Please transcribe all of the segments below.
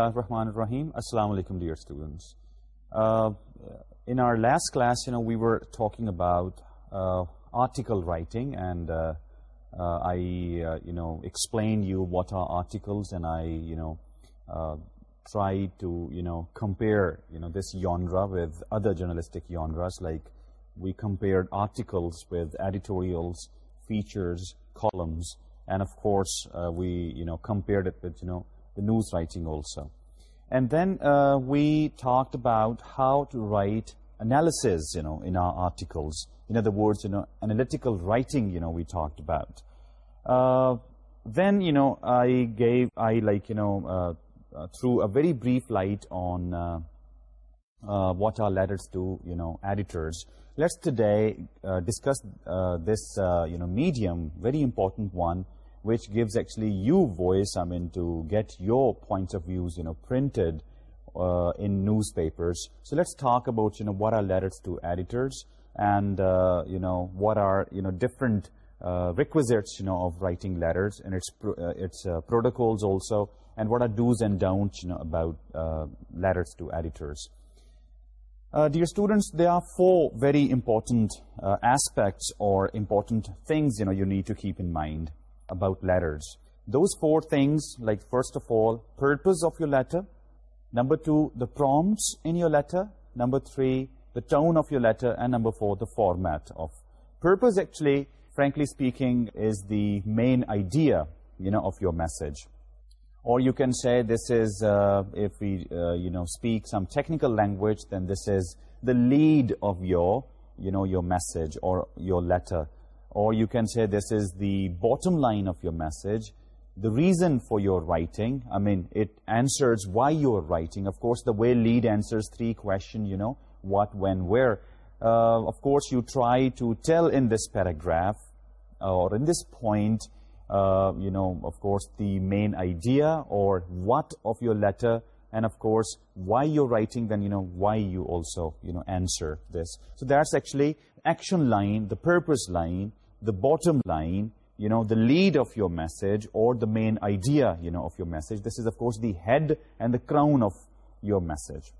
اللہ الرحمن الرحیم السلام علیکم dear students in our last class you know we were talking about article writing and I you know explain you what are articles and I you know try to you know compare you know this genre with other journalistic genres like we compare articles with editorials features columns and of course we you know compared with you know news writing also and then uh, we talked about how to write analysis, you know, in our articles. In other words, you know, analytical writing, you know, we talked about. Uh, then, you know, I gave, I like, you know, uh, threw a very brief light on what are letters to, you know, editors. Let's today discuss this, you know, medium, very important one, which gives actually you voice, I mean, to get your points of views, you know, printed uh, in newspapers. So let's talk about, you know, what are letters to editors and, uh, you know, what are, you know, different uh, requisites, you know, of writing letters and its, its protocols also and what are do's and don'ts, you know, about letters to editors. Dear students, there are four very important aspects or important things, you know, you need to keep in mind about letters. Those four things, like first of all, purpose of your letter. Number two, the prompts in your letter. Number three, the tone of your letter. And number four, the format of. Purpose actually, frankly speaking, is the main idea, you know, of your message. Or you can say this is, uh, if we, uh, you know, speak some technical language, then this is the lead of your, you know, your message or your letter or you can say this is the bottom line of your message, the reason for your writing, I mean, it answers why you're writing. Of course, the way lead answers three questions, you know, what, when, where. Uh, of course, you try to tell in this paragraph or in this point, uh, you know, of course, the main idea or what of your letter And of course, why you're writing, then, you know, why you also, you know, answer this. So that's actually action line, the purpose line, the bottom line, you know, the lead of your message or the main idea, you know, of your message. This is, of course, the head and the crown of your message.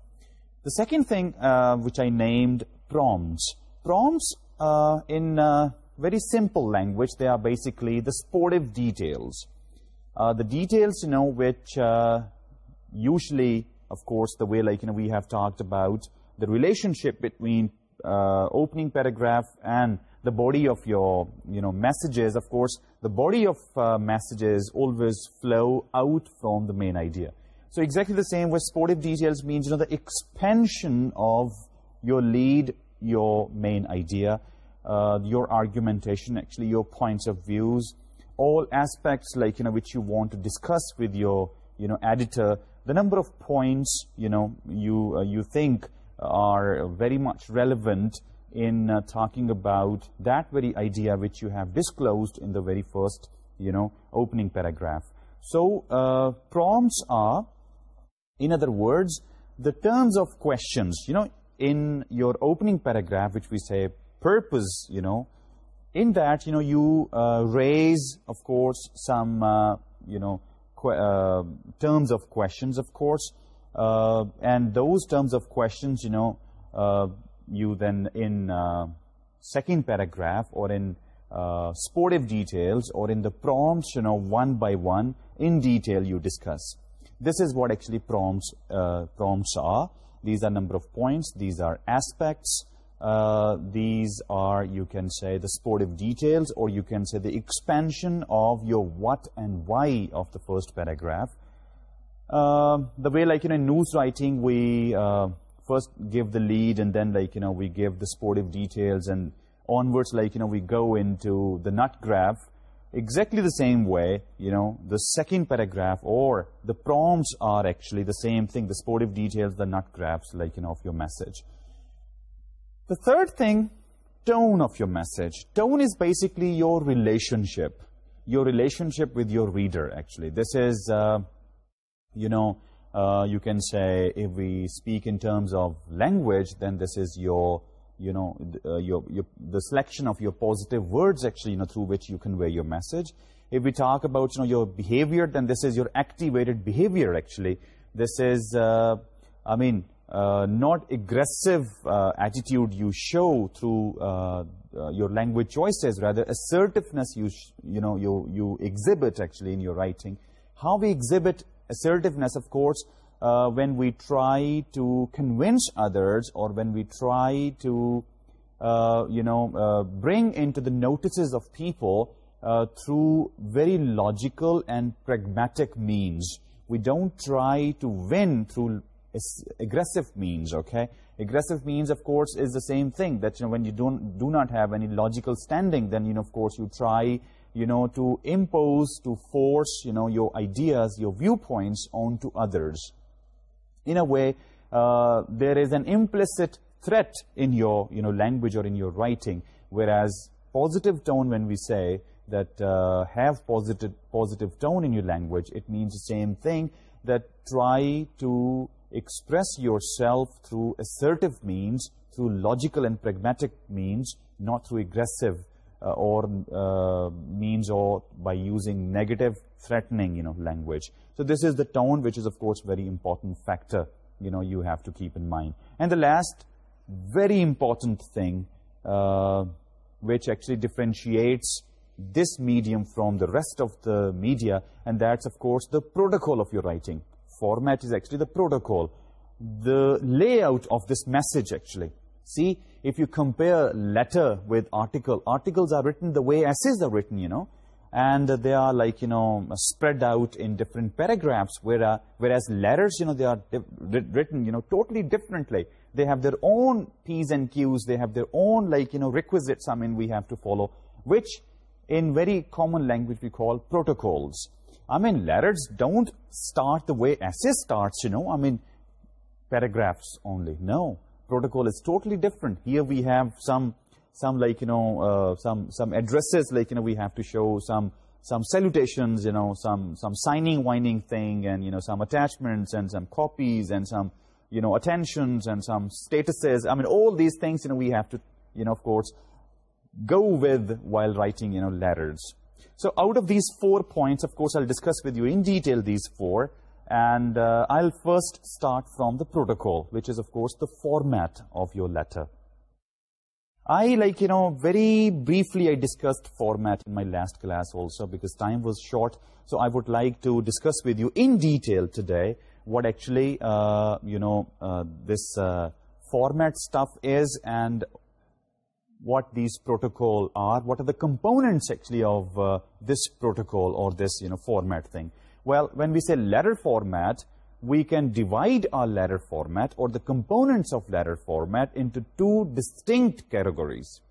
The second thing uh, which I named prompts. Prompts, uh, in uh, very simple language, they are basically the sportive details. The details, you know, which usually, of course, the way like, you know, we have talked about the relationship between opening paragraph and the body of your you know messages of course the body of uh, messages always flow out from the main idea. So exactly the same with sportive details means you know the expansion of your lead your main idea uh, your argumentation actually your points of views all aspects like you know which you want to discuss with your you know editor the number of points you know you uh, you think are very much relevant in uh, talking about that very idea which you have disclosed in the very first, you know, opening paragraph. So, uh, prompts are, in other words, the terms of questions. You know, in your opening paragraph, which we say purpose, you know, in that, you know, you uh, raise, of course, some, you know, terms of questions, of course, and those terms of questions, you know, you then in uh, second paragraph or in uh, sportive details or in the prompts, you know, one by one, in detail you discuss. This is what actually prompts uh, prompts are. These are number of points. These are aspects. Uh, these are, you can say, the sportive details or you can say the expansion of your what and why of the first paragraph. The way like in a news writing, we first give the lead and then like you know we give the sportive details and onwards like you know we go into the nut graph exactly the same way you know the second paragraph or the prompts are actually the same thing the sportive details the nut graphs like you know of your message. The third thing tone of your message. Tone is basically your relationship your relationship with your reader actually. This is uh, you know uh, you can say if we speak in terms of language then this is your you know uh, your, the selection of your positive words actually you know through which you convey your message. If we talk about you know your behavior then this is your activated behavior actually. This is uh, i mean not aggressive attitude you show through your language choices rather assertiveness you you know you you exhibit actually in your writing. How we exhibit assertiveness of course uh, when we try to convince others or when we try to uh, you know uh, bring into the notices of people uh, through very logical and pragmatic means. We don't try to win through aggressive means okay? Aggressive means of course is the same thing that you know when you don't do not have any logical standing then you know of course you try you know, to impose, to force, you know, your ideas, your viewpoints onto others. In a way, uh, there is an implicit threat in your, you know, language or in your writing, whereas positive tone when we say that uh, have positive, positive tone in your language, it means the same thing that try to express yourself through assertive means, through logical and pragmatic means, not through aggressive uh, or uh, means or by using negative threatening, you know, language. So this is the tone, which is, of course, very important factor, you know, you have to keep in mind. And the last very important thing, uh, which actually differentiates this medium from the rest of the media, and that's, of course, the protocol of your writing. Format is actually the protocol. The layout of this message, actually, See if you compare letter with article, articles are written the way essays are written, you know, and they are like, you know, spread out in different paragraphs, whereas, uh, whereas letters, you know, they are written, you know, totally differently. They have their own P's and Q's, they have their own, like, you know, requisites, I mean, we have to follow, which in very common language we call protocols. I mean, letters don't start the way essays starts, you know, I mean, paragraphs only, no protocol is totally different. Here we have some, some like, you know, uh, some, some addresses, like, you know, we have to show some, some salutations, you know, some, some signing, winding thing, and, you know, some attachments, and some copies, and some, you know, attentions, and some statuses. I mean, all these things, you know, we have to, you know, of course, go with while writing, you know, letters. So out of these four points, of course, I'll discuss with you in detail these four and uh, I'll first start from the protocol, which is, of course, the format of your letter. I, like, you know, very briefly I discussed format in my last class also because time was short, so I would like to discuss with you in detail today what actually, uh, you know, uh, this format stuff is and what these protocol are, what are the components actually of this protocol or this, you know, format thing. Well, when we say letter format, we can divide our letter format or the components of letter format into two distinct categories.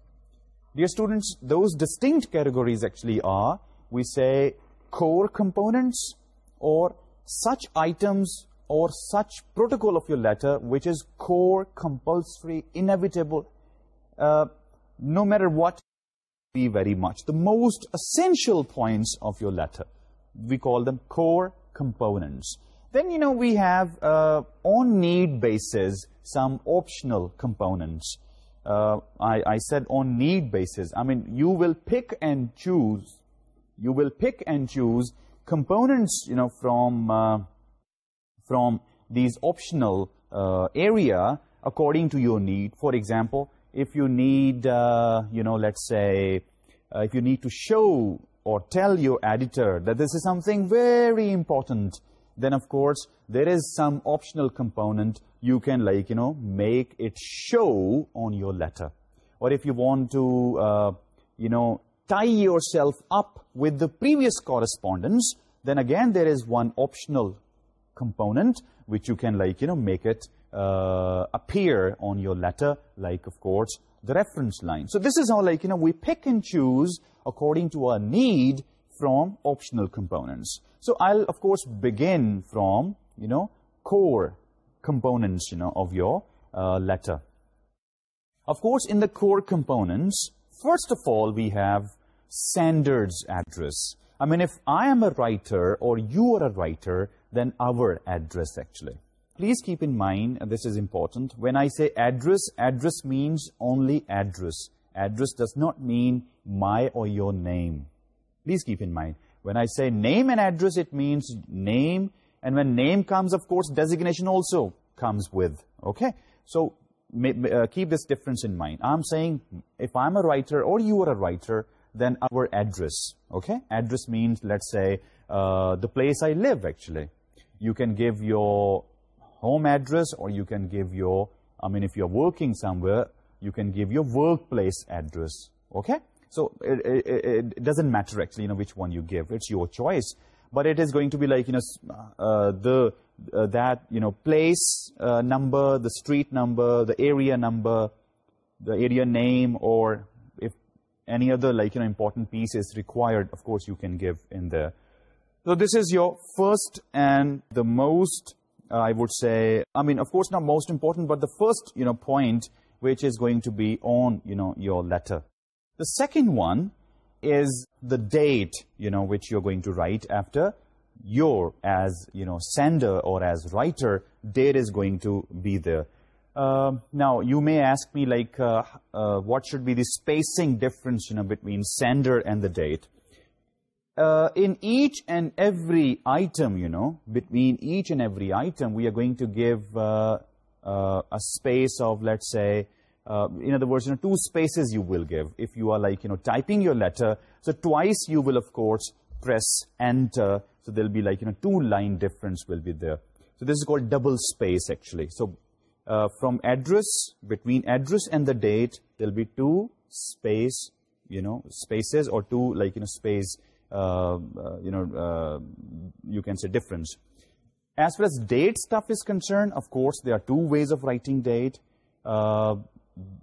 Dear students, those distinct categories actually are, we say, core components or such items or such protocol of your letter which is core, compulsory, inevitable, uh, no matter what, be very much. The most essential points of your letter we call them core components. Then, you know, we have uh, on need basis some optional components. Uh, I, I said on need basis. I mean, you will pick and choose. You will pick and choose components, you know, from, uh, from these optional area according to your need. For example, if you need, you know, let's say, if you need to show or tell your editor that this is something very important, then of course there is some optional component you can like, you know, make it show on your letter. Or if you want to, uh, you know, tie yourself up with the previous correspondence, then again there is one optional component which you can like, you know, make it uh, appear on your letter, like of course the reference line. So this is how like, you know, we pick and choose according to our need from optional components. So I'll, of course, begin from, you know, core components, you know, of your uh, letter. Of course, in the core components, first of all, we have sender's address. I mean, if I am a writer or you are a writer, then our address, actually. Please keep in mind, this is important, when I say address, address means only address. Address does not mean my or your name. Please keep in mind, when I say name and address, it means name, and when name comes, of course, designation also comes with, okay? So, uh, keep this difference in mind. I'm saying, if I'm a writer or you are a writer, then our address, okay? Address means, let's say, uh, the place I live, actually. You can give your home address, or you can give your, I mean, if you're working somewhere, you can give your workplace address, okay? so it, doesn't matter actually you know which one you give. It's your choice. But it is going to be like you know uh, the uh, that you know place uh, number the street number the area number the area name or if any other like you know important piece is required of course you can give in there. So this is your first and the most i would say i mean of course not most important but the first you know point which is going to be on you know your letter. The second one is the date, you know, which you're going to write after your, as, you know, sender or as writer, date is going to be there. Um, now, you may ask me, like, uh, uh, what should be the spacing difference, you know, between sender and the date? Uh, in each and every item, you know, between each and every item, we are going to give a space of, let's say, uh, in other words, you know, two spaces you will give if you are like, you know, typing your letter. So twice you will, of course, press enter. So there'll be like, you know, two line difference will be there. So this is called double space actually. So uh, from address, between address and the date, there'll be two space, you know, spaces or two like, you know, space, uh, you know, you can say difference. As far as date stuff is concerned, of course, there are two ways of writing date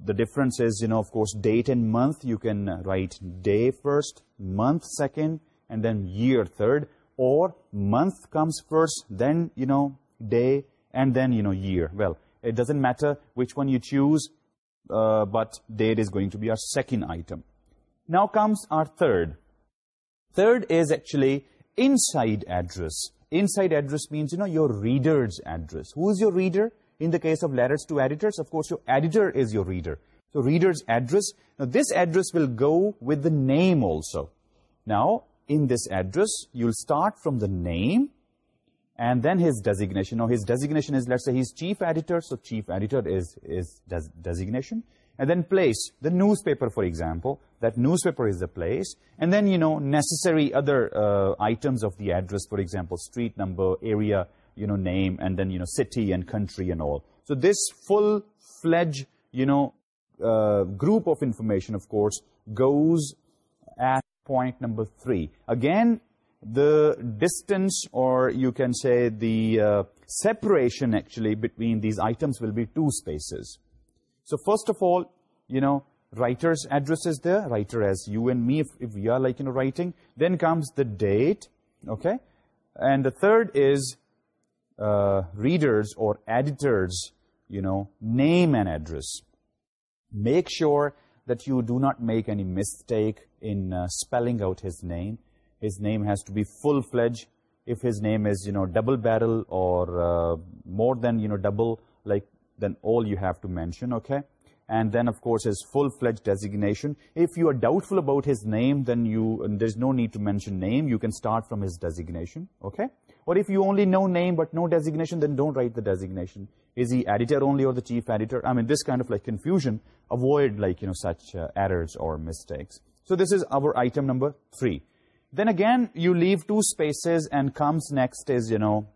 the difference is, you know, of course, date and month, you can uh, write day first, month second, and then year third, or month comes first, then, you know, day, and then, you know, year. Well, it doesn't matter which one you choose, uh, but date is going to be our second item. Now comes our third. Third is actually inside address. Inside address means, you know, your reader's address. Who is your? Reader. In the case of letters to editors, of course, your editor is your reader. So reader's address. Now this address will go with the name also. Now in this address, you'll start from the name and then his designation. Now his designation is, let's say he's chief editor, so chief editor is, is des designation. And then place, the newspaper, for example, that newspaper is the place. And then, you know, necessary other uh, items of the address, for example, street number, area, you know name and then you know city and country and also this full fledge you know group of information, of course, goes at point number three. Again, the distance or you can say the uh, separation actually between these items will be two spaces. So first of all, you know, writer's address is there, writer as you and me if, if we are like, you know, writing. Then comes the date, okay? And the third is readers or editors you know name and address make sure that you do not make any mistake in spelling out his name his name has to be full fledged if his name is you know double barrel or more than you know double like then all you have to mention okay and then of course his full-fledged designation. If you are doubtful about his name, then you there's no need to mention name. You can start from his designation, okay? Or if you only know name but no designation, then don't write the designation. Is he editor only or the chief editor? I mean, this kind of like confusion, avoid like, you know, such uh, errors or mistakes. So this is our item number three. Then again, you leave two spaces and comes next is, you know,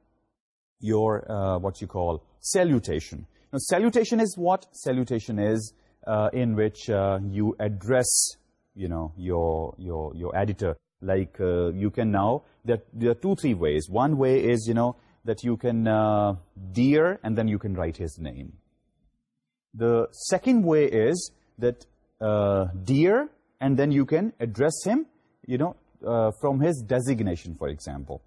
your, uh, what you call, salutation. Salutation is what? Salutation is uh, in which uh, you address, you know, your, your, your editor. Like, uh, you can now, there, there are two, three ways. One way is, you know, that you can dear, and then you can write his name. The second way is that dear, and then you can address him, you know, from his designation, for example.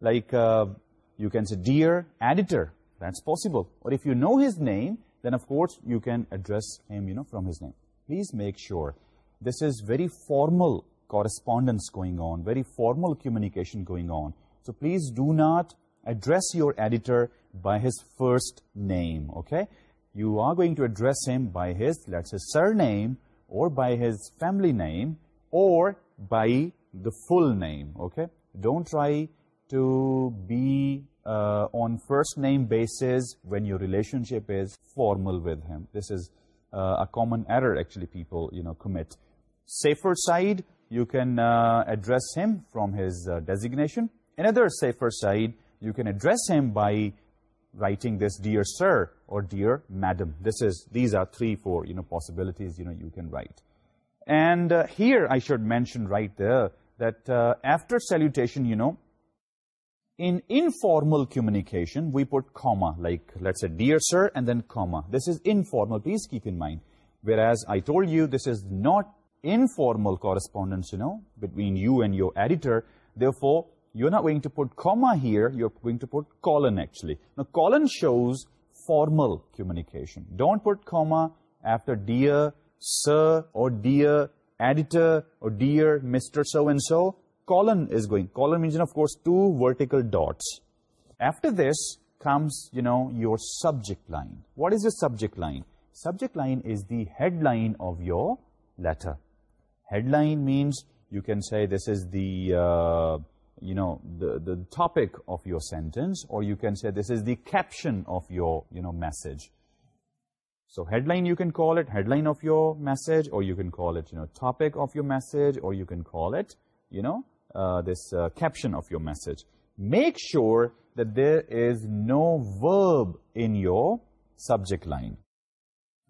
Like, you can say, dear editor, that's possible. Or if you know his name, then of course you can address him, you know, from his name. Please make sure. This is very formal correspondence going on, very formal communication going on. So please do not address your editor by his first name, okay? You are going to address him by his, let's say, surname, or by his family name, or by the full name, okay? Don't try to be uh, on first name basis when your relationship is formal with him. This is uh, a common error actually people you know commit. Safer side, you can uh, address him from his designation. Another safer side, you can address him by writing this dear sir or dear madam. This is, these are three, four you know, possibilities you, know, you can write. And here I should mention right there that after salutation, you know, in informal communication, we put comma, like let's say dear sir and then comma. This is informal, please keep in mind. Whereas I told you this is not informal correspondence, you know, between you and your editor. Therefore, you're not going to put comma here, you're going to put colon actually. Now, colon shows formal communication. Don't put comma after dear sir or dear editor or dear Mr. So-and-so colon is going. Colon means, of course, two vertical dots. After this comes, you know, your subject line. What is your subject line? Subject line is the headline of your letter. Headline means you can say this is the, uh, you know, the, the topic of your sentence or you can say this is the caption of your, you know, message. So headline you can call it headline of your message or you can call it, you know, topic of your message or you can call it, you know, uh, this uh, caption of your message. Make sure that there is no verb in your subject line.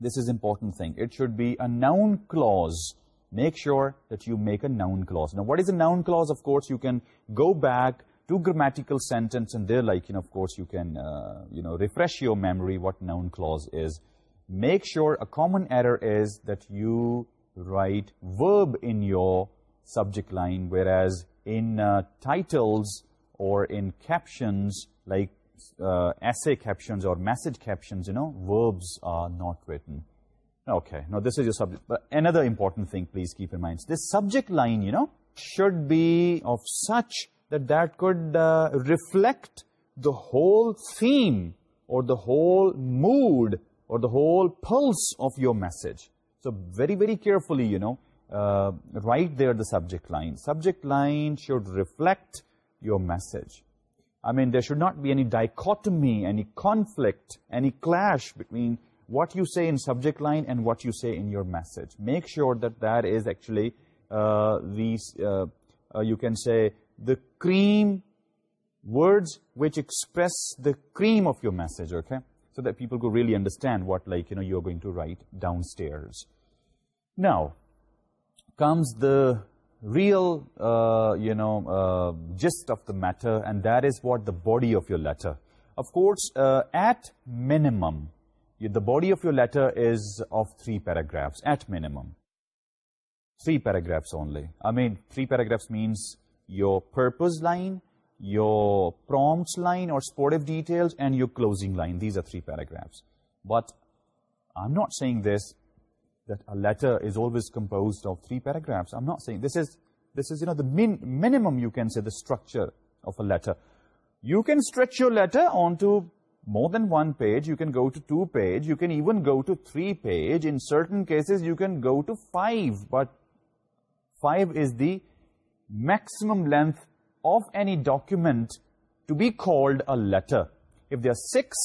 This is important thing. It should be a noun clause. Make sure that you make a noun clause. Now, what is a noun clause? Of course, you can go back to grammatical sentence and there, like, you know, of course, you can, uh, you know, refresh your memory what noun clause is. Make sure a common error is that you write verb in your subject line, whereas in uh, titles or in captions like uh, essay captions or message captions, you know, verbs are not written. Okay, now this is your subject. But another important thing, please keep in mind. the subject line, you know, should be of such that that could uh, reflect the whole theme or the whole mood or the whole pulse of your message. So very, very carefully, you know, uh, right there the subject line. Subject line should reflect your message. I mean, there should not be any dichotomy, any conflict, any clash between what you say in subject line and what you say in your message. Make sure that that is actually uh, these, uh, uh, you can say, the cream words which express the cream of your message, okay? So that people could really understand what, like, you know, you're going to write downstairs. Now, comes the real, uh, you know, uh, gist of the matter, and that is what the body of your letter. Of course, uh, at minimum, the body of your letter is of three paragraphs, at minimum. Three paragraphs only. I mean, three paragraphs means your purpose line, your prompts line or sportive details, and your closing line. These are three paragraphs. But I'm not saying this that a letter is always composed of three paragraphs. I'm not saying this is, this is you know, the min, minimum, you can say, the structure of a letter. You can stretch your letter onto more than one page. You can go to two page. You can even go to three page. In certain cases, you can go to five. But five is the maximum length of any document to be called a letter. If there are six,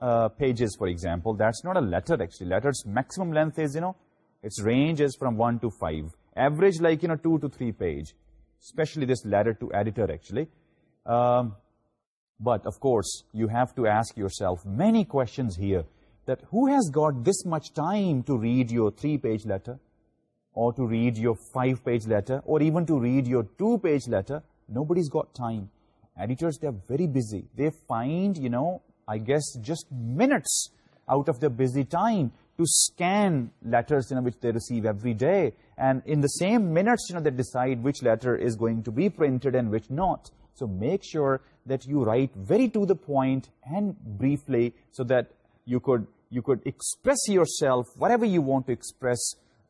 uh, pages, for example, that's not a letter, actually. Letter's maximum length is, you know, its range is from 1 to 5. Average, like, you know, 2 to 3 page. Especially this letter to editor, actually. Um, but, of course, you have to ask yourself many questions here that who has got this much time to read your three-page letter or to read your five-page letter or even to read your two-page letter? Nobody's got time. Editors, they're very busy. They find, you know, I guess, just minutes out of their busy time to scan letters, you which they receive every day. And in the same minutes, you know, they decide which letter is going to be printed and which not. So make sure that you write very to the point and briefly so that you could, you could express yourself, whatever you want to express,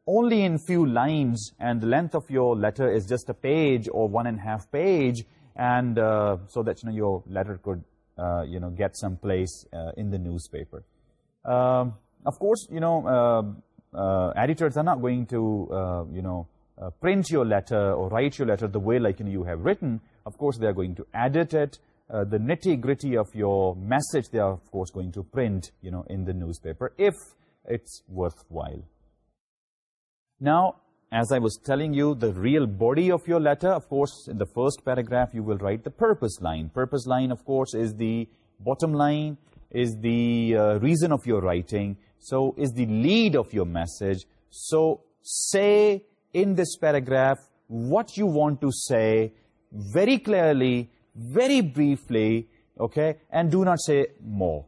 only in few lines. And the length of your letter is just a page or one and a half page. And uh, so that, your letter could uh, you know, get some place uh, in the newspaper. Um, of course, you know, uh, editors are not going to, you know, print your letter or write your letter the way like you, have written. Of course, they are going to edit it. The nitty-gritty of your message, they are, of course, going to print, you know, in the newspaper if it's worthwhile. Now, as I was telling you, the real body of your letter, of course, in the first paragraph, you will write the purpose line. Purpose line, of course, is the bottom line, is the uh, reason of your writing, so is the lead of your message. So say in this paragraph what you want to say very clearly, very briefly, okay, and do not say more.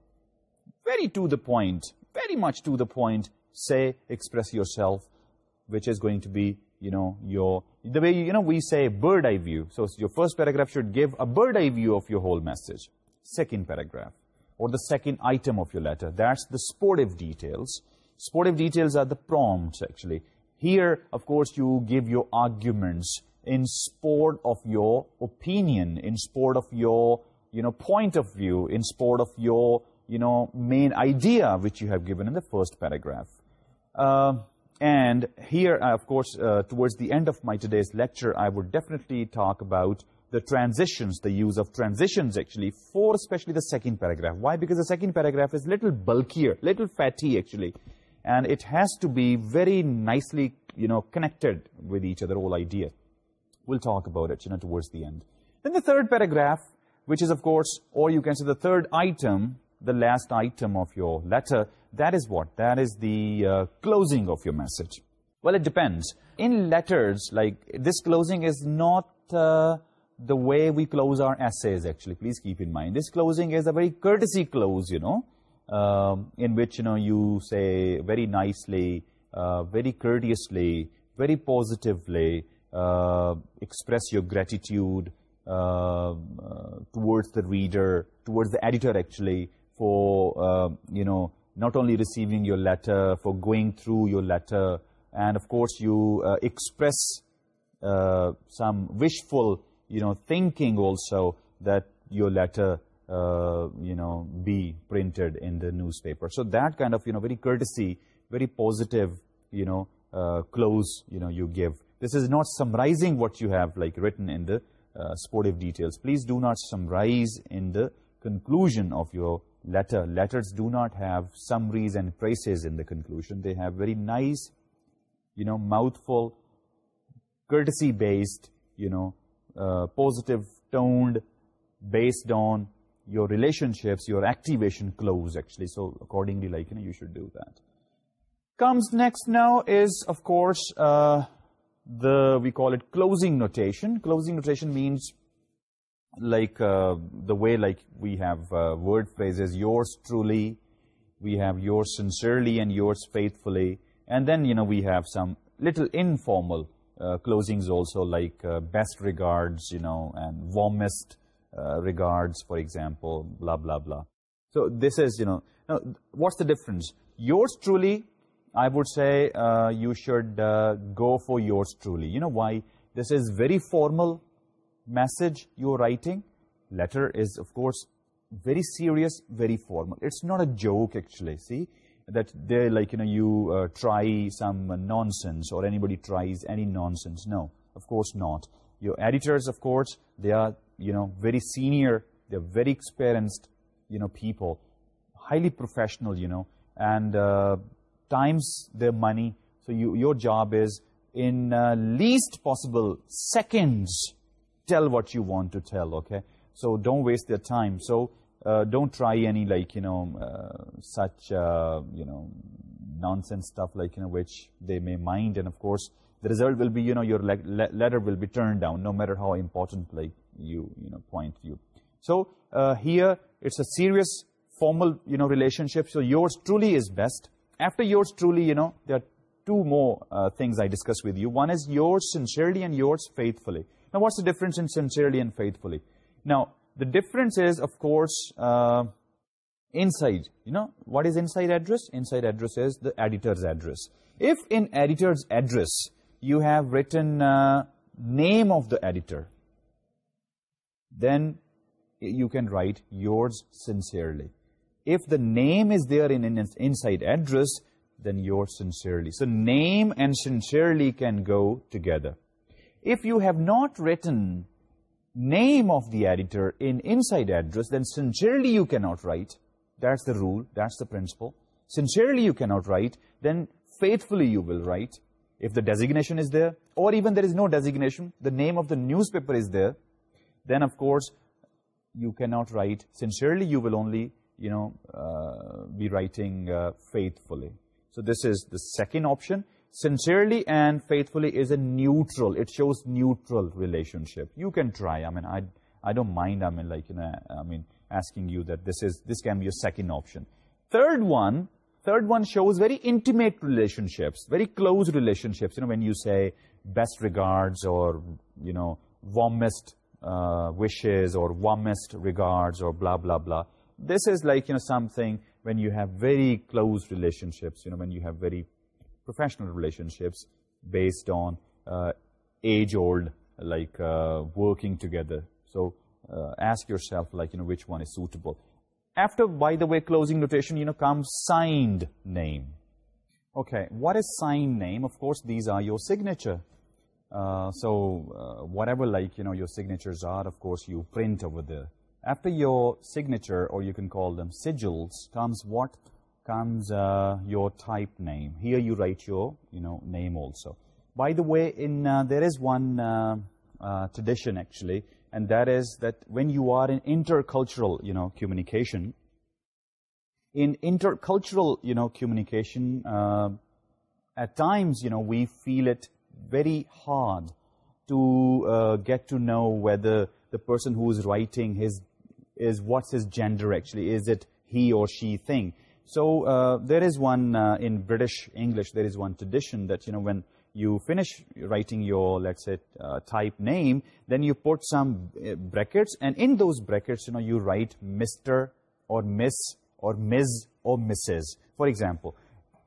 Very to the point, very much to the point, say, express yourself which is going to be, you know, your, the way, you know, we say bird's eye view. So your first paragraph should give a bird's eye view of your whole message. Second paragraph or the second item of your letter. That's the sportive details. Sportive details are the prompts, actually. Here, of course, you give your arguments in sport of your opinion, in sport of your, you know, point of view, in sport of your, you know, main idea which you have given in the first paragraph. Uh, and here, uh, of course, uh, towards the end of my today's lecture, I would definitely talk about the transitions, the use of transitions actually for especially the second paragraph. Why? Because the second paragraph is little bulkier, little fatty actually. And it has to be very nicely, you know, connected with each other, whole idea. We'll talk about it, you know, towards the end. Then the third paragraph, which is of course, or you can say the third item the last item of your letter. That is what? That is the uh, closing of your message. Well, it depends. In letters, like, this closing is not uh, the way we close our essays, actually. Please keep in mind. This closing is a very courtesy close, you know, um, in which, you know, you say very nicely, uh, very courteously, very positively, express your gratitude towards the reader, towards the editor, actually, for, uh, you know, not only receiving your letter, for going through your letter, and of course you uh, express uh, some wishful, you know, thinking also that your letter, you know, be printed in the newspaper. So that kind of, you know, very courtesy, very positive, you know, close, you know, you give. This is not summarizing what you have, like, written in the uh, supportive details. Please do not summarize in the conclusion of your letter. Letters do not have summaries and praises in the conclusion. They have very nice, you know, mouthful, courtesy-based, you know, uh, positive-toned, based on your relationships, your activation close, actually. So accordingly, like, you know, you should do that. Comes next now is, of course, uh, the, we call it closing notation. Closing notation means like uh, the way like we have uh, word phrases yours truly we have yours sincerely and yours faithfully. And then you know we have some little informal uh, closings also like best regards you know and warmest regards for example blah blah blah. So this is you know now, what's the difference? Yours truly i would say you should go for yours truly. You know why? This is very formal message you're writing, letter is, of course, very serious, very formal. It's not a joke, actually, see, that they're like, you know, you uh, try some nonsense or anybody tries any nonsense. No, of course not. Your editors, of course, they are, you know, very senior, they're very experienced, you know, people, highly professional, you know, and uh, times their money. So you, your job is, in uh, least possible seconds, tell what you want to tell, okay? So don't waste their time. So uh, don't try any, like, you know, um, uh, such, uh, you know, nonsense stuff, like, you know, which they may mind. And, of course, the result will be, you know, your letter will be turned down, no matter how important, like, you, you know, point view. So here, it's a serious, formal, you know, relationship. So yours truly is best. After yours truly, you know, there are two more things I discuss with you. One is yours sincerely and yours faithfully. Now, what's the difference in sincerely and faithfully? Now, the difference is, of course, uh, inside. You know, what is inside address? Inside address is the editor's address. If in editor's address, you have written uh, name of the editor, then you can write yours sincerely. If the name is there in an inside address, then yours sincerely. So name and sincerely can go together if you have not written name of the editor in inside address, then sincerely you cannot write. That's the rule. That's the principle. Sincerely you cannot write. Then faithfully you will write. If the designation is there, or even there is no designation, the name of the newspaper is there, then of course you cannot write. Sincerely you will only you know uh, be writing uh, faithfully. So this is the second option sincerely and faithfully is a neutral. It shows neutral relationship. You can try. I mean, I, I don't mind, I mean, like, you know, I mean, asking you that this is, this can be a second option. Third one, third one shows very intimate relationships, very close relationships. You know, when you say best regards or, you know, warmest uh, wishes or warmest regards or blah, blah, blah. This is like, you know, something when you have very close relationships, you know, when you have very professional relationships based on uh, age-old, like uh, working together. So uh, ask yourself, like, you know, which one is suitable. After, by the way, closing notation, you know, comes signed name. Okay, what is signed name? Of course, these are your signature. So whatever, like, you know, your signatures are, of course, you print over there. After your signature, or you can call them sigils, comes what? comes uh, your type name. Here you write your you know name also. By the way, in uh, there is one uh, uh tradition actually, and that is that when you are in intercultural you know communication, in intercultural you know communication, uh, at times you know we feel it very hard to uh, get to know whether the person who is writing his is what's his gender actually is it he or she thing so uh, there is one uh, in British English, there is one tradition that, you know, when you finish writing your, let's say, uh, type name, then you put some uh, brackets, and in those brackets, you know, you write Mr. or Miss or Ms. or Mrs. For example,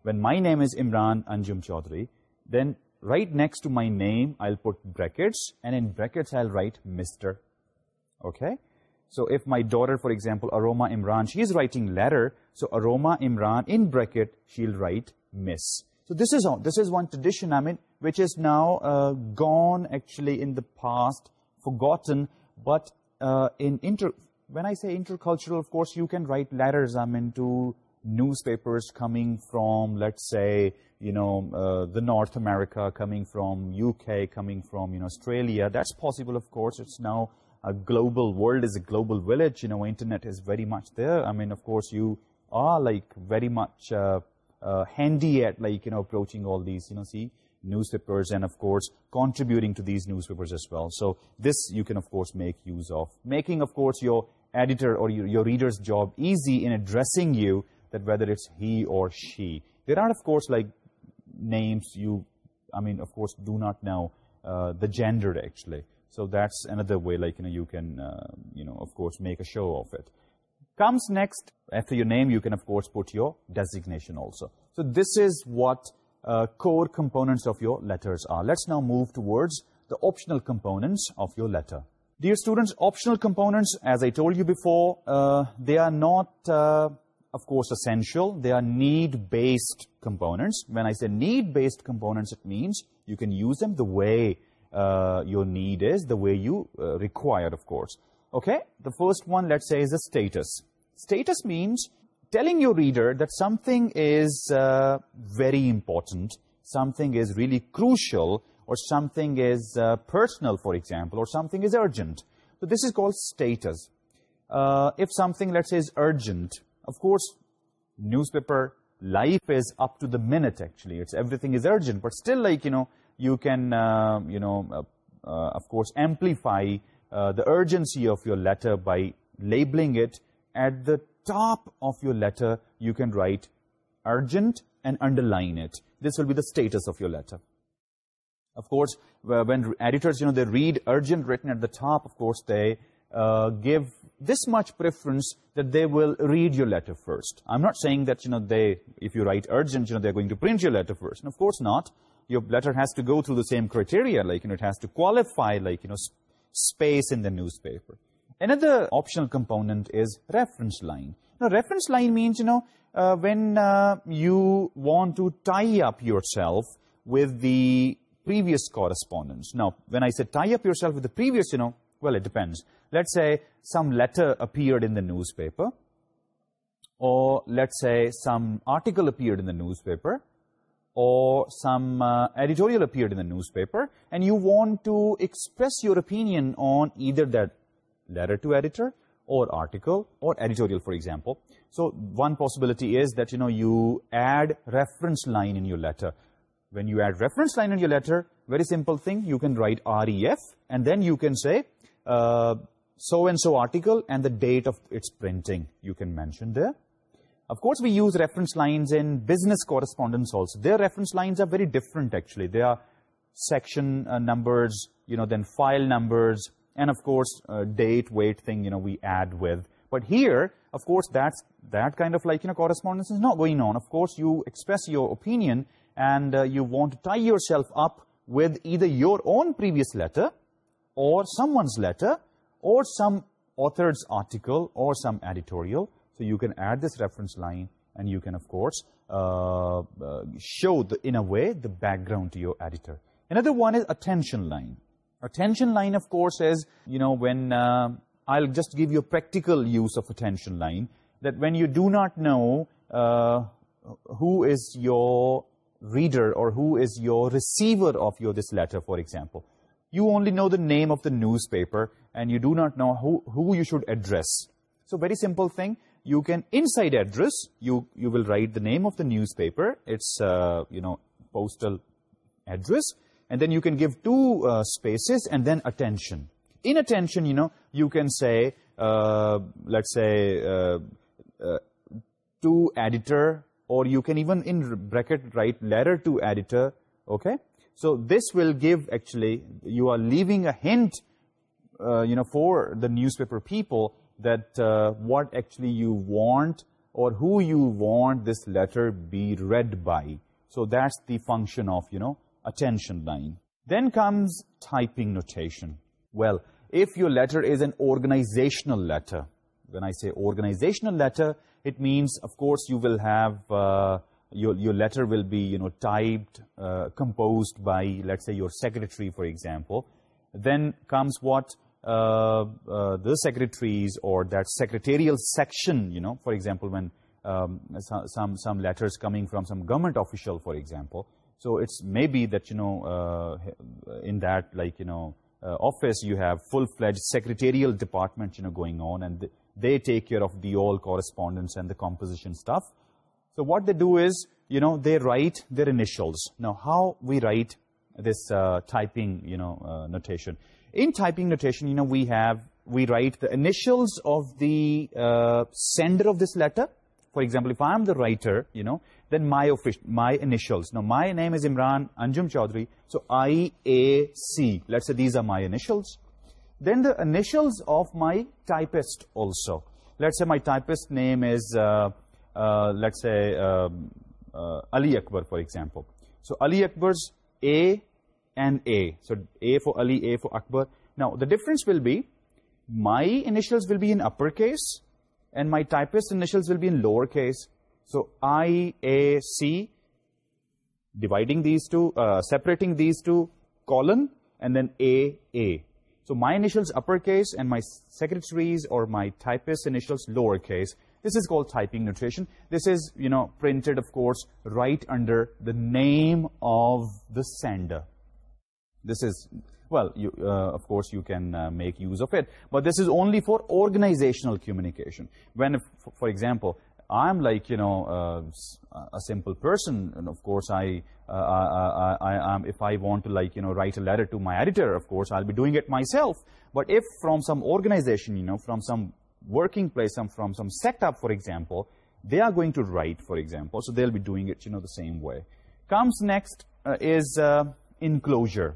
when my name is Imran Anjum Chaudhary, then right next to my name, I'll put brackets, and in brackets, I'll write Mr. Okay. So if my daughter, for example, Aroma Imran, she is writing letter, so Aroma Imran, in bracket, she'll write miss. So this is this is one tradition, I mean, which is now uh, gone, actually, in the past, forgotten, but uh, in inter when I say intercultural, of course, you can write letters, I mean, to newspapers coming from, let's say, you know, uh, the North America, coming from UK, coming from, you know, Australia. That's possible, of course, it's now a global world is a global village you know internet is very much there. I mean of course you are like very much uh, uh, handy at like you know approaching all these you know see newspapers and of course contributing to these newspapers as well. So this you can of course make use of. Making of course your editor or your, your reader's job easy in addressing you that whether it's he or she. There are of course like names you i mean of course do not know uh, the gender actually. So that's another way, like, you know, you can, uh, you know, of course, make a show of it. Comes next, after your name, you can, of course, put your designation also. So this is what uh, core components of your letters are. Let's now move towards the optional components of your letter. Dear students, optional components, as I told you before, uh, they are not, of course, essential. They are need-based components. When I say need-based components, it means you can use them the way uh, your need is, the way you uh, require, of course. Okay, the first one, let's say, is a status. Status means telling your reader that something is uh, very important, something is really crucial, or something is uh, personal, for example, or something is urgent. So this is called status. If something, let's say, is urgent, of course, newspaper life is up to the minute, actually. it's Everything is urgent, but still, like, you know, you can, uh, you know uh, uh, of course, amplify the urgency of your letter by labelling it at the top of your letter you can write urgent and underline it this will be the status of your of course when editors you know they read urgent written at the top of course they uh, give this much preference that they will read your letter first. I'm not saying that you know they if you write urgent you know they're going to print your letter first. And of course not. Your letter has to go through the same criteria, like you know, it has to qualify, like you know, space in the newspaper. another optional component is reference line. Now, reference line means, you know, uh, when uh, you want to tie up yourself with the previous correspondence. Now, when I say tie up yourself with the previous, you know, well, it depends. Let's say some letter appeared in the newspaper or let's say some article appeared in the newspaper or some uh, editorial appeared in the newspaper and you want to express your opinion on either that letter to editor or article or editorial, for example. So one possibility is that, you know, you add reference line in your letter. When you add reference line in your letter, very simple thing, you can write REF and then you can say uh, so-and-so article and the date of its printing you can mention there. Of course, we use reference lines in business correspondence also. Their reference lines are very different actually. They are section uh, numbers, you know, then file numbers, and of course, uh, date, weight thing, you know, we add with. But here, of course, that's that kind of like, you know, correspondence is not going on. Of course, you express your opinion and uh, you want to tie yourself up with either your own previous letter or someone's letter or some author's article or some editorial so you can add this reference line and you can of course uh, uh, show in a way the background to your editor. Another one is attention line. Attention line of course is you know when uh, i'll just give you a practical use of attention line that when you do not know who is your reader or who is your receiver of your this letter for example you only know the name of the newspaper and you do not know who who you should address. So very simple thing you can inside address you you will write the name of the newspaper it's uh, you know postal address and then you can give two uh, spaces and then attention. In attention you know you can say uh, let's say to editor or you can even in bracket write letter to editor okay? So this will give actually you are leaving a hint you know for the newspaper people that uh, what actually you want or who you want this letter be read by. So that's the function of, you know, attention line. Then comes typing notation. Well, if your letter is an organizational letter, when I say organizational letter, it means, of course, you will have, uh, your, your letter will be, you know, typed, uh, composed by, let's say, your secretary, for example. Then comes what? Uh, uh, the secretaries or that secretarial section, you know, for example, when um, some, some letters coming from some government official, for example. So it's maybe that, you know, uh, in that, like, you know, office, you have full-fledged secretarial department, you know, going on, and they take care of the all correspondence and the composition stuff. So what they do is, you know, they write their initials. Now, how we write this typing, you know, notation? In typing notation, you know, we have, we write the initials of the uh, sender of this letter. For example, if I'm the writer, you know, then my official, my initials. Now, my name is Imran Anjum Chaudhary, so I-A-C. Let's say these are my initials. Then the initials of my typist also. Let's say my typist name is, uh, uh, let's say, um, uh, Ali Akbar, for example. So, Ali Akbar's A and A. So A for Ali, A for Akbar. Now the difference will be my initials will be in uppercase and my typist initials will be in lowercase. So I, A, C, dividing these two, uh, separating these two, colon, and then A, A. So my initials uppercase and my secretaries or my typist initials lowercase. This is called typing notation. This is, you know, printed, of course, right under the name of the sender this is well uh, of course you can uh, make use of it but this is only for organizational communication. When for example I'm like you know uh, a simple person and of course I uh, I am if I want to like you know write a letter to my editor of course I'll be doing it myself. But if from some organization you know from some working place some from some setup for example they are going to write for example so they'll be doing it you know the same way. Comes next is enclosure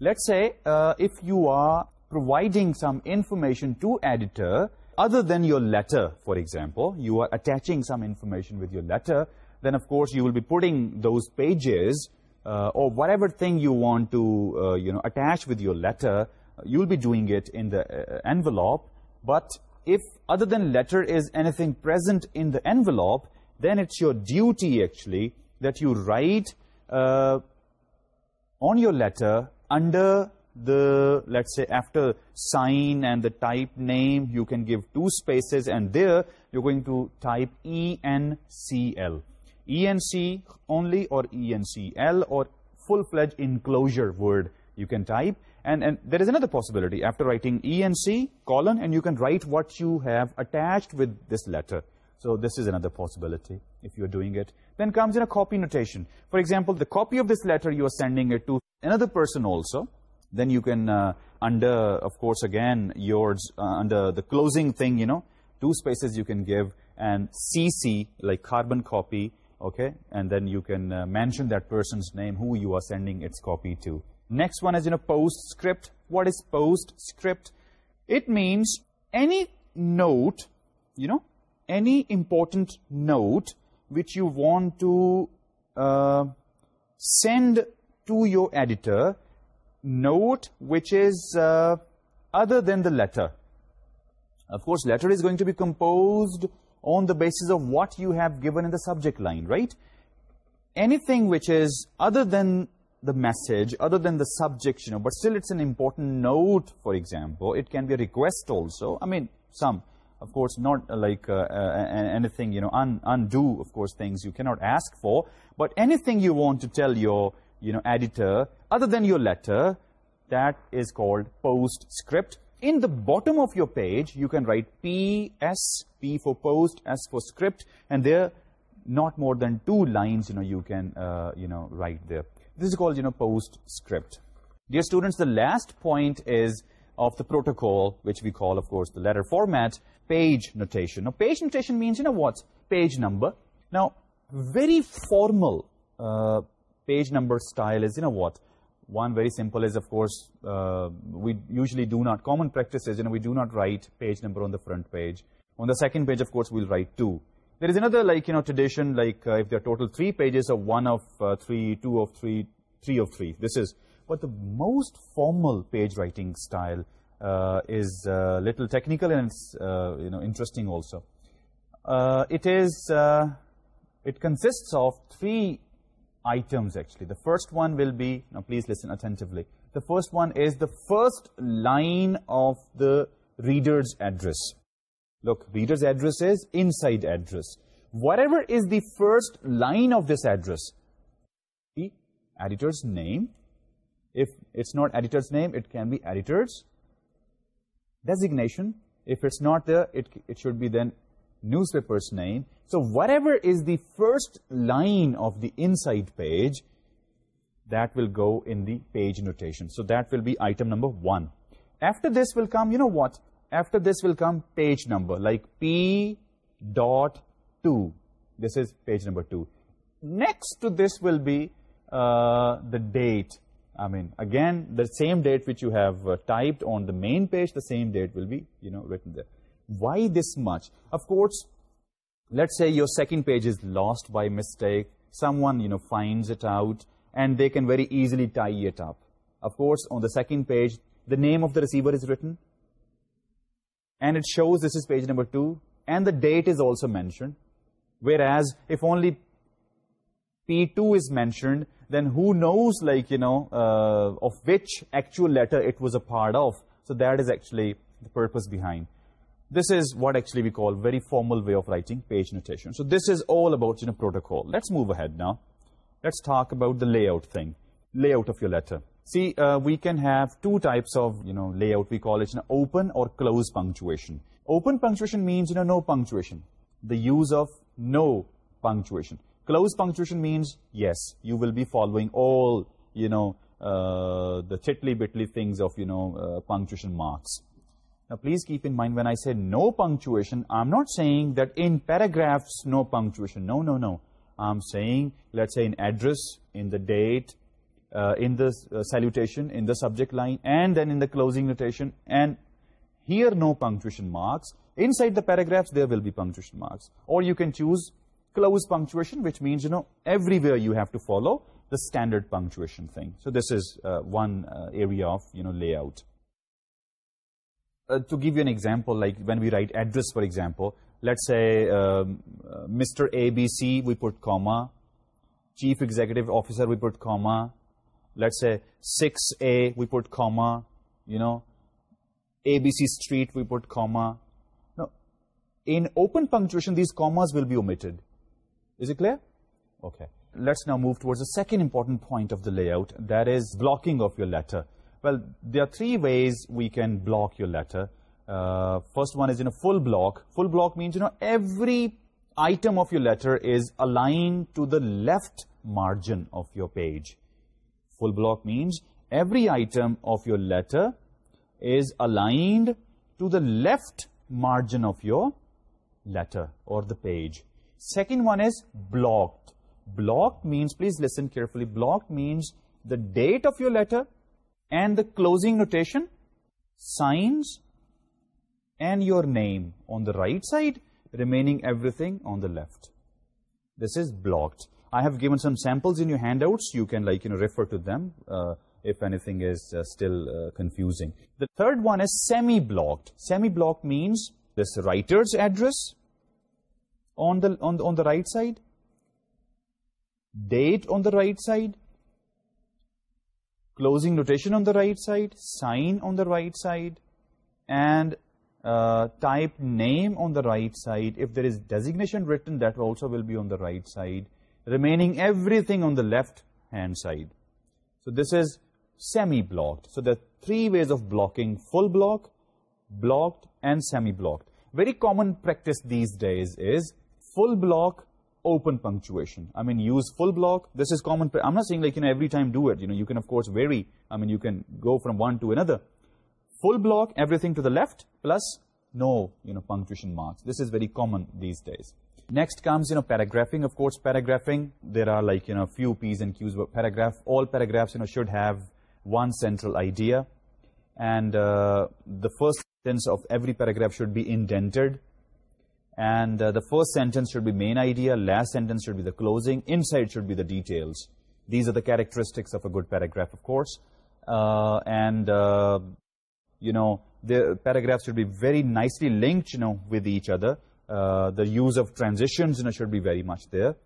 let's say uh, if you are providing some information to editor other than your letter for example you are attaching some information with your letter then of course you will be putting those pages uh, or whatever thing you want to uh, you know attach with your letter you'll be doing it in the envelope. But if other than letter is anything present in the envelope then it's your duty actually that you write on your letter under the let's say after sign and the type name you can give two spaces and there you're going to type ENCL ENC only or ENCL or full-fledged enclosure word you can type and, and there is another possibility after writing ENC colon and you can write what you have attached with this letter So this is another possibility if you are doing it. Then comes in a copy notation. For example, the copy of this letter you are sending it to another person also, then you can, uh, under, of course, again, yours, uh, under the closing thing, you know, two spaces you can give, and CC, like carbon copy, okay, and then you can uh, mention that person's name, who you are sending its copy to. Next one is, you know, postscript. What is postscript? It means any note, you know, any important note which you want to send to your editor note which is uh, other than the letter. Of course, letter is going to be composed on the basis of what you have given in the subject line, right? Anything which is other than the message, other than the subject, you know, but still it's an important note, for example. It can be a request also. I mean, some, of course, not uh, like uh, anything, you know, undo, of course, things you cannot ask for. But anything you want to tell your you know, editor other than your letter that is called postscript. In the bottom of your page, you can write P, S, P for post, S for script, and there not more than two lines, you know, you can, uh, you know, write there. This is called, you know, postscript. Dear students, the last point is of the protocol, which we call, of course, the letter format, page notation. Now, page notation means, you know, what? Page number. Now, very formal uh, page number style is, you know what, one very simple is, of course, uh, we usually do not, common practice is, you know, we do not write page number on the front page. On the second page, of course, we'll write two. There is another, like, you know, tradition, like, uh, if there are total three pages, of one of uh, three, two of three, three of three. This is, but the most formal page writing style is a little technical and it's, you know, interesting also. It is, it consists of three items actually. The first one will be, now please listen attentively. The first one is the first line of the reader's address. Look, reader's address is inside address. Whatever is the first line of this address, editor's name, if it's not editor's name, it can be editor's designation. If it's not there, it, it should be then newspaper's name. So whatever is the first line of the inside page, that will go in the page notation. So that will be item number one. After this will come, you know what? After this will come page number, like P dot 2. This is page number 2. Next to this will be uh, the date. I mean, again, the same date which you have uh, typed on the main page, the same date will be, you know, written there why this much of course let's say your second page is lost by mistake someone you know finds it out and they can very easily tie it up of course on the second page the name of the receiver is written and it shows this is page number two and the date is also mentioned whereas if only P2 is mentioned, then who knows, like, you know, uh, of which actual letter it was a part of. So that is actually the purpose behind this is what actually we call very formal way of writing page notation. So this is all about you know, protocol. Let's move ahead now. Let's talk about the layout thing, layout of your letter. See, uh, we can have two types of you know, layout. We call it an open or close punctuation. Open punctuation means you know, no punctuation. The use of no punctuation. Close punctuation means, yes, you will be following all, you know, uh, the tiddly-bitly things of, you know, uh, punctuation marks. Now please keep in mind when I say no punctuation, I'm not saying that in paragraphs no punctuation. No, no, no. I'm saying, let's say in address, in the date, uh, in the uh, salutation, in the subject line, and then in the closing notation, and here no punctuation marks. Inside the paragraphs there will be punctuation marks. Or you can choose close punctuation, which means, you know, everywhere you have to follow the standard punctuation thing. So this is uh, one area of, you know, layout. Uh, to give you an example, like when we write address, for example, let's say um, uh, Mr. ABC, we put comma, chief executive officer, we put comma, let's say 6A, we put comma, you know, ABC street, we put comma. Now, in open punctuation, these commas will be omitted. Is it clear? Okay. Let's now move towards the second important point of the layout, that is blocking of your letter. Well, there are three ways we can block your letter. Uh, first one is in a full block. Full block means, you know, every item of your letter is aligned to the left margin of your page. Full block means every item of your letter is aligned to the left margin of your letter or the page. Second one is blocked. Blocked means, please listen carefully, blocked means the date of your letter, and the closing notation signs and your name on the right side remaining everything on the left. This is blocked. I have given some samples in your handouts. You can like you know refer to them uh, if anything is uh, still uh, confusing. The third one is semi blocked semi blocked means this writer's address on the on on the right side date on the right side closing notation on the right side, sign on the right side, and uh, type name on the right side. If there is designation written, that also will be on the right side. Remaining everything on the left-hand side. So this is semi-blocked. So there are three ways of blocking. Full block, blocked, and semi-blocked. Very common practice these days is full block, open punctuation. I mean, use full block. This is common. I'm not saying like, you know, every time do it. You know, you can, of course, vary. I mean, you can go from one to another. Full block, everything to the left, plus no, you know, punctuation marks. This is very common these days. Next comes, you know, paragraphing. Of course, paragraphing, there are like, you know, few P's and Q's. But paragraph, all paragraphs, you know, should have one central idea. And uh, the first sentence of every paragraph should be indented and uh, the first sentence should be main idea, last sentence should be the closing, inside should be the details. These are the characteristics of a good paragraph, of course. Uh, and, uh, you know, the paragraphs should be very nicely linked, you know, with each other. The use of transitions, you know, should be very much there.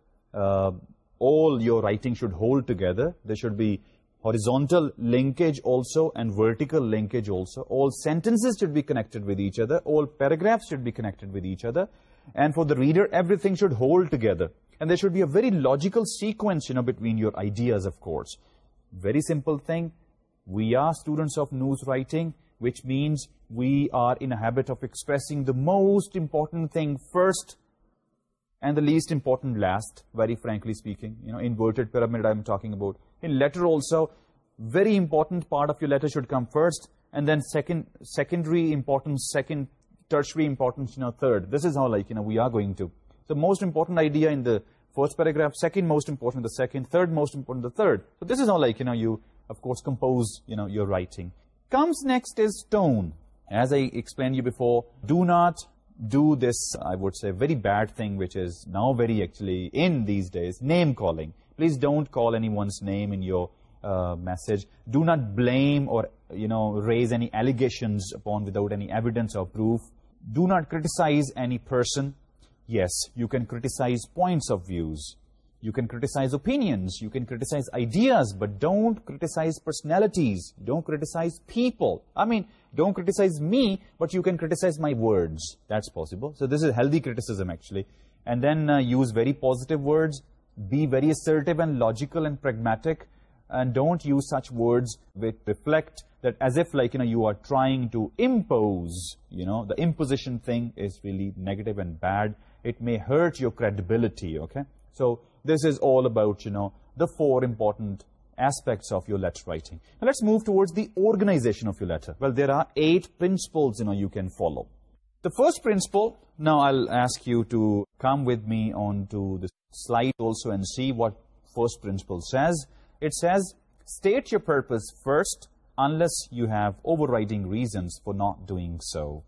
All your writing should hold together. There should be horizontal linkage also and vertical linkage also. All sentences should be connected with each other. All paragraphs should be connected with each other. And for the reader, everything should hold together. And there should be a very logical sequence, you know, between your ideas, of course. Very simple thing. We are students of news writing, which means we are in a habit of expressing the most important thing first and the least important last, very frankly speaking. You know, inverted pyramid I'm talking about in letter also, very important part of your letter should come first, and then second, secondary importance, second, tertiary importance you know, third. This is how like, you know, we are going to. The most important idea in the first paragraph, second most important the second, third most important the third. So this is how like, you know, you of course compose, you know, your writing. Comes next is tone. As I explained you before, do not do this, I would say, very bad thing which is now very actually in these days, name calling please don't call anyone's name in your uh, message. Do not blame or, you know, raise any allegations upon without any evidence or proof. Do not criticize any person. Yes, you can criticize points of views. You can criticize opinions. You can criticize ideas, but don't criticize personalities. Don't criticize people. I mean, don't criticize me, but you can criticize my words. That's possible. So this is healthy criticism, actually. And then uh, use very positive words be very assertive and logical and pragmatic and don't use such words which reflect that as if like you know you are trying to impose you know the imposition thing is really negative and bad. It may hurt your credibility okay? So this is all about you know the four important aspects of your letter writing. Now let's move towards the organization of your letter. Well there are eight principles you know you can follow. The first principle now i'll ask you to come with me on to the slide also and see what first principle says. It says, state your purpose first unless you have overriding reasons for not doing so.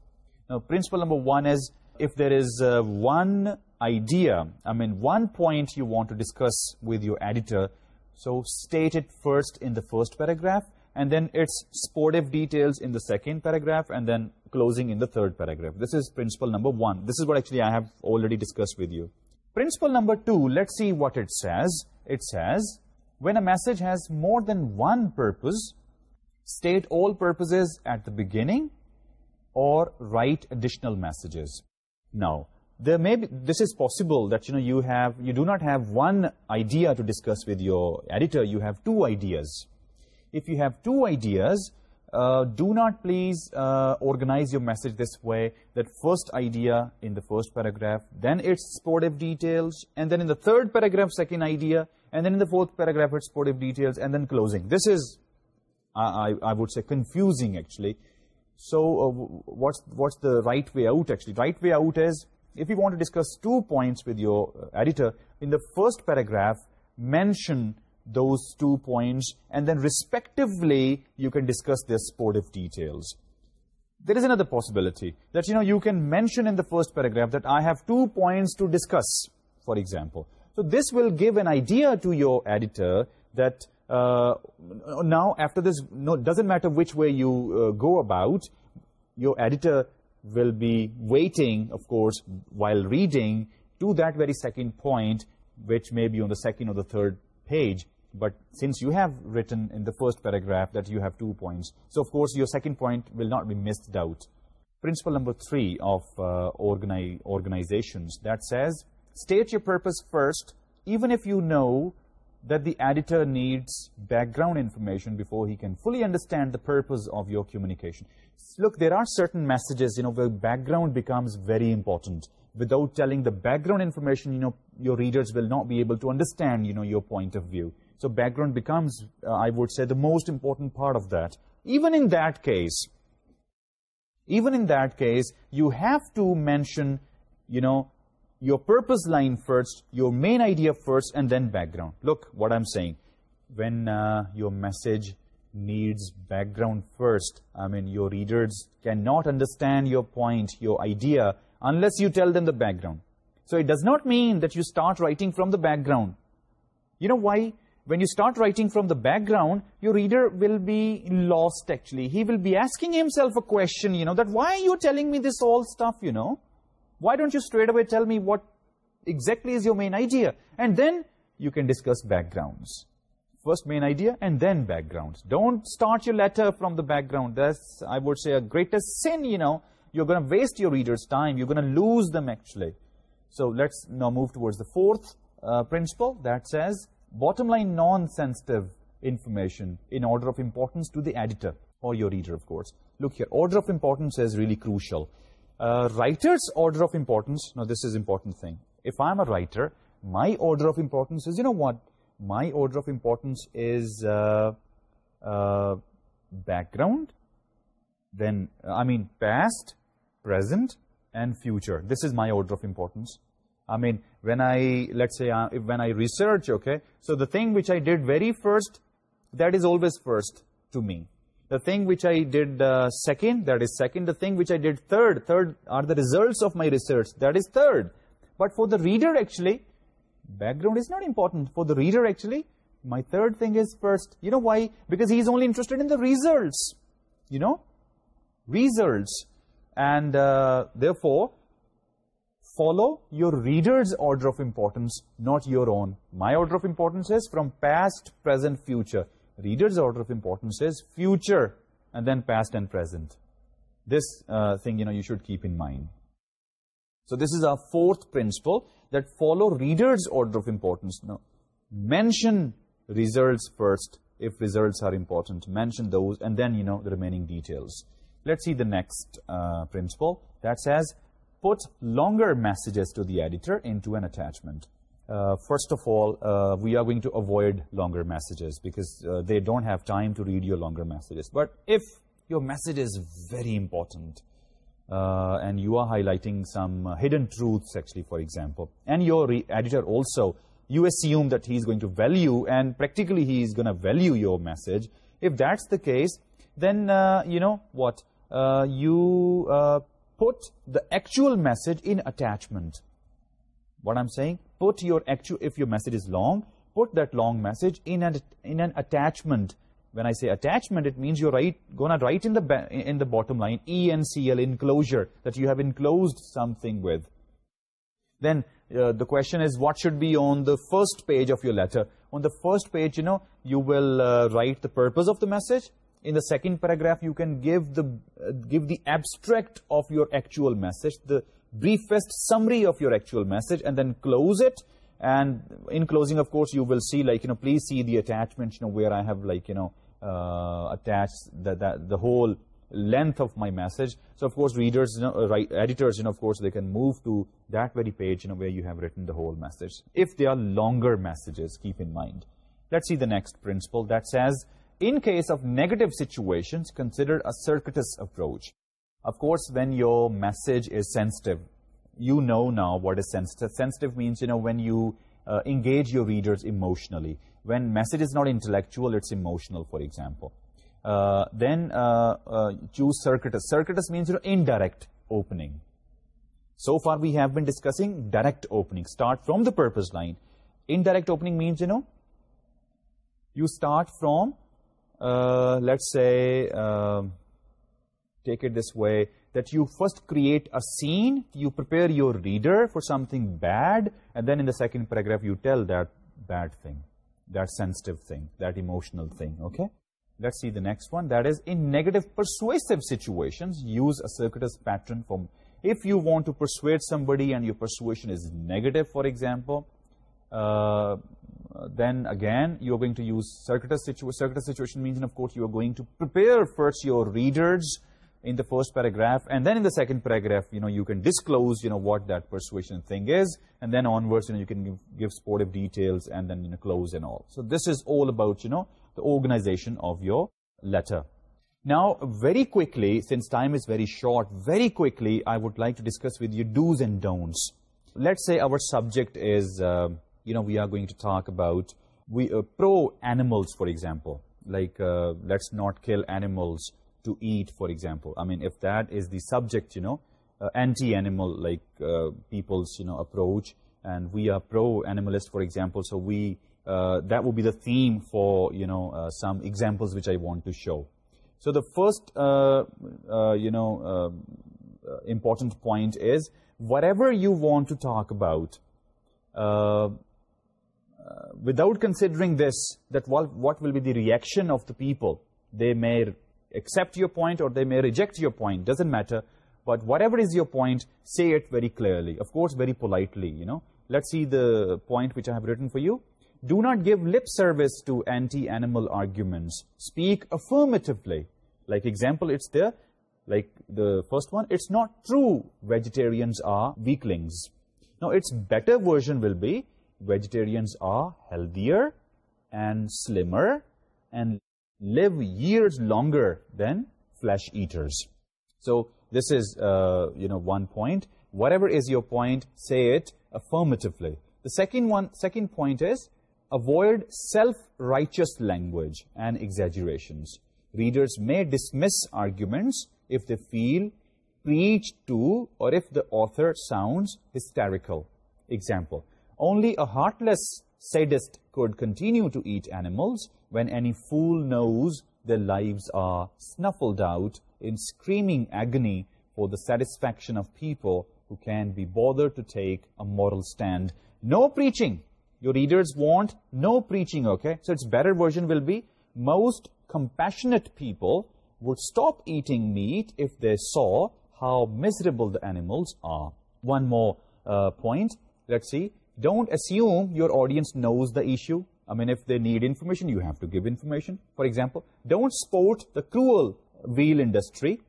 Now, principle number one is, if there is uh, one idea, I mean, one point you want to discuss with your editor, so state it first in the first paragraph, and then its supportive details in the second paragraph, and then closing in the third paragraph. This is principle number one. This is what actually I have already discussed with you. Principle number two, let's see what it says. It says, when a message has more than one purpose, state all purposes at the beginning or write additional messages. Now, there may be, this is possible that you, know, you, have, you do not have one idea to discuss with your editor. You have two ideas. If you have two ideas, do not please organise your message this way that first idea in the first paragraph then its supporting details and then in the third paragraph second idea and then in the fourth paragraph it supporting details and then closing this is I would say confusing actually so what's what's the right way out actually right way out is if you want to discuss two points with your editor in the first paragraph mention those two points and then respectively you can discuss their sportive details. There is another possibility that you know you can mention in the first paragraph that I have two points to discuss, for example. So this will give an idea to your editor that uh, now after this, no, doesn't matter which way you uh, go about, your editor will be waiting, of course, while reading to that very second point, which may be on the second or the third page, but since you have written in the first paragraph that you have two points, so of course your second point will not be missed out. Principle number three of uh, organizations that says, state your purpose first, even if you know that the editor needs background information before he can fully understand the purpose of your communication. Look, there are certain messages, you know, where background becomes very important without telling the background information, you know, your readers will not be able to understand, you know, your point of view. So background becomes, uh, I would say, the most important part of that. Even in that case, even in that case, you have to mention, you know, your purpose line first, your main idea first, and then background. Look what I'm saying. When uh, your message needs background first, I mean, your readers cannot understand your point, your idea, unless you tell them the background. So it does not mean that you start writing from the background. You know why? When you start writing from the background, your reader will be lost actually. He will be asking himself a question, you know, that why are you telling me this all stuff, you know? Why don't you straight away tell me what exactly is your main idea? And then you can discuss backgrounds. First main idea and then backgrounds. Don't start your letter from the background. That's, I would say, a greatest sin, you know, you're going to waste your reader's time. You're going to lose them, actually. So let's now move towards the fourth uh, principle that says, bottom line non-sensitive information in order of importance to the editor or your reader, of course. Look here, order of importance is really crucial. Uh, writer's order of importance, now this is important thing. If I'm a writer, my order of importance is, you know what? My order of importance is uh, background, then, I mean, past, present and future. This is my order of importance. I mean when i let's say uh, when i research okay so the thing which i did very first that is always first to me. The thing which i did uh, second that is second. The thing which i did third third are the results of my research that is third. But for the reader actually background is not important. For the reader actually my third thing is first. You know why? Because he is only interested in the results you know? Results and uh, therefore follow your reader's order of importance not your own. My order of importance is from past present future. Reader's order of importance is future and then past and present. This uh, thing you know you should keep in mind. So this is our fourth principle that follow reader's order of importance. No mention results first. If results are important mention those and then you know the remaining details let's see the next uh, principle that says put longer messages to the editor into an attachment. Uh, first of all uh, we are going to avoid longer messages because they don't have time to read your longer messages. But if your message is very important and you are highlighting some hidden truths actually for example and your editor also you assume that he is going to value and practically he is going to value your message. If that's the case then you know what? You put the actual message in attachment what I am seeing If your message is long, put that long message in an message in attachment When I say attachment, it means you're going to write in the, in the bottom line, ENCL, enclosure, that you have enclosed something with. Then uh, the question is, what should be on the first page of your letter? On the first page, you know, you will uh, write the purpose of the message, in the second paragraph you can give the uh, give the abstract of your actual message the briefest summary of your actual message and then close it. And in closing of course you will see like you know please see the attachment you know where i have like you know uh, attached the, the the whole length of my message. So of course readers you know uh, editors you know of course they can move to that very page you know where you have written the whole message if they are longer messages keep in mind. Let's see the next principle that says in case of negative situations, consider a circuitous approach. Of course, when your message is sensitive, you know now what is sensitive. Sensitive means, you know, when you uh, engage your readers emotionally. When message is not intellectual, it's emotional, for example. Uh, then uh, uh choose circuitous. Circuitous means, you know, indirect opening. So far, we have been discussing direct opening. Start from the purpose line. Indirect opening means, you know, you start from uh, let's say, um, take it this way, that you first create a scene, you prepare your reader for something bad, and then in the second paragraph you tell that bad thing, that sensitive thing, that emotional thing, okay? Let's see the next one. That is, in negative persuasive situations, use a circuitous pattern for... If you want to persuade somebody and your persuasion is negative, for example, uh, then again you are going to use circuitous situation circuitous situation means of course you are going to prepare first your readers in the first paragraph and then in the second paragraph you know you can disclose you know what that persuasion thing is and then onwards you know you can give, give supportive details and then you close and all. So this is all about you know the organization of your letter. Now very quickly since time is very short very quickly i would like to discuss with you do's and don'ts. Let's say our subject is uh, you know, we are going to talk about we uh, pro-animals, for example. Like, uh, let's not kill animals to eat, for example. I mean, if that is the subject, you know, uh, anti-animal, like uh, people's, you know, approach, and we are pro-animalist, for example, so we, that would be the theme for, you know, some examples which I want to show. So the first, you know, important point is, whatever you want to talk about, uh, without considering this, that what, will be the reaction of the people. They may accept your point or they may reject your point, doesn't matter. But whatever is your point, say it very clearly. Of course, very politely, you know. Let's see the point which I have written for you. Do not give lip service to anti-animal arguments. Speak affirmatively. Like example, it's there. Like the first one, it's not true vegetarians are weaklings. Now, its better version will be, vegetarians are healthier and slimmer and live years longer than flesh eaters. So this is uh, you know one point. Whatever is your point, say it affirmatively. The second one, second point is avoid self-righteous language and exaggerations. Readers may dismiss arguments if they feel preached to or if the author sounds hysterical. Example, only a heartless sadist could continue to eat animals when any fool knows their lives are snuffed out in screaming agony for the satisfaction of people who can't be bothered to take a moral stand. No preaching. Your readers want no preaching, okay? So its better version will be, most compassionate people would stop eating meat if they saw how miserable the animals are. One more uh, point. Let's see don't assume your audience knows the issue. I mean, if they need information, you have to give information. For example, don't support the cruel wheel industry.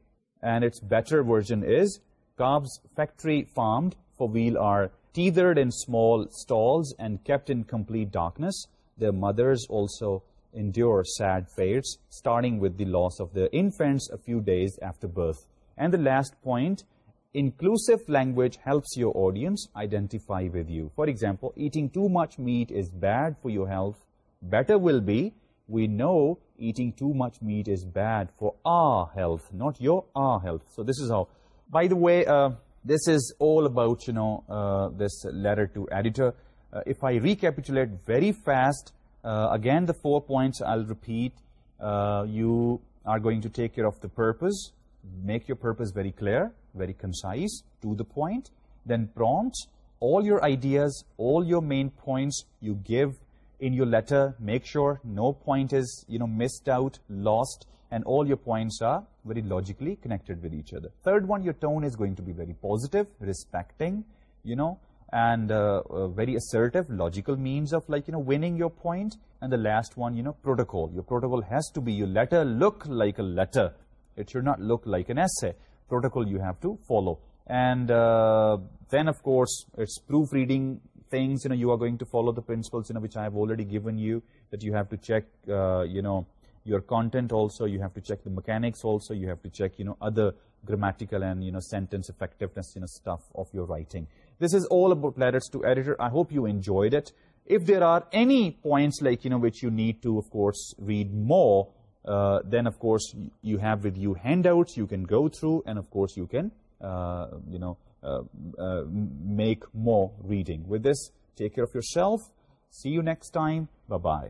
And its better version is, calves factory farmed for wheel are tethered in small stalls and kept in complete darkness. Their mothers also endure sad fates, starting with the loss of their infants a few days after birth. And the last point, inclusive language helps your audience identify with you. For example, eating too much meat is bad for your health. Better will be, we know eating too much meat is bad for our health, not your our health. So this is how. By the way, uh, this is all about, you know, uh, this letter to editor. Uh, if I recapitulate very fast, again, the four points I'll repeat. You are going to take care of the purpose, make your purpose very clear. Very concise, to the point. Then, prompts all your ideas, all your main points you give in your letter, make sure no point is, you know, missed out, lost, and all your points are very logically connected with each other. Third one, your tone is going to be very positive, respecting, you know, and uh, uh very assertive, logical means of like, you know, winning your point. And the last one, you know, protocol. Your protocol has to be your letter look like a letter. It should not look like an essay. Protocol you have to follow, and uh, then of course it's proofreading things. You know you are going to follow the principles you know which I have already given you that you have to check uh, you know your content also. You have to check the mechanics also. You have to check you know other grammatical and you know sentence effectiveness you know stuff of your writing. This is all about letters to editor. I hope you enjoyed it. If there are any points like you know which you need to of course read more then of course you have with you handouts you can go through and of course you can you know make more reading with this take care of yourself see you next time bye